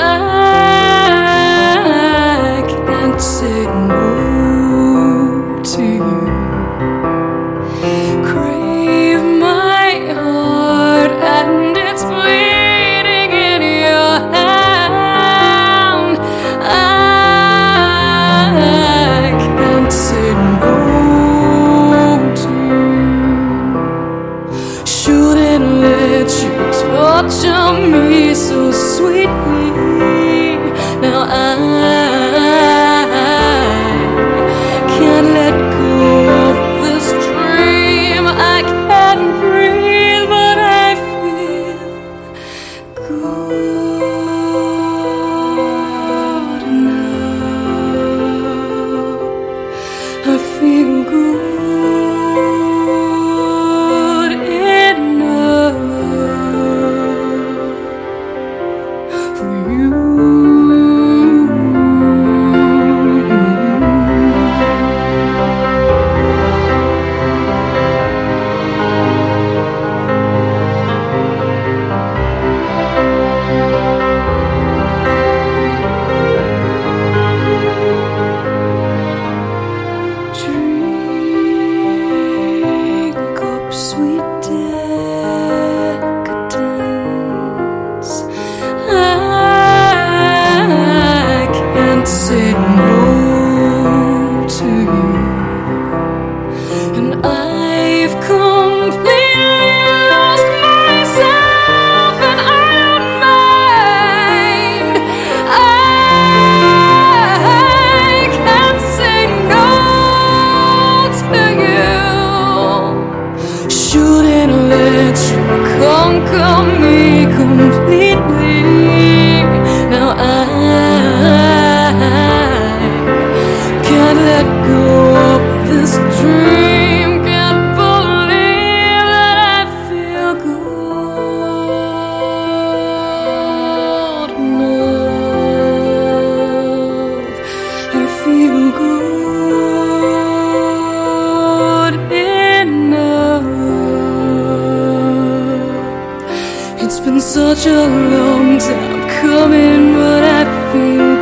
I shouldn't let you conquer me completely. Now I can't let go of this dream. been such a long time coming, but I feel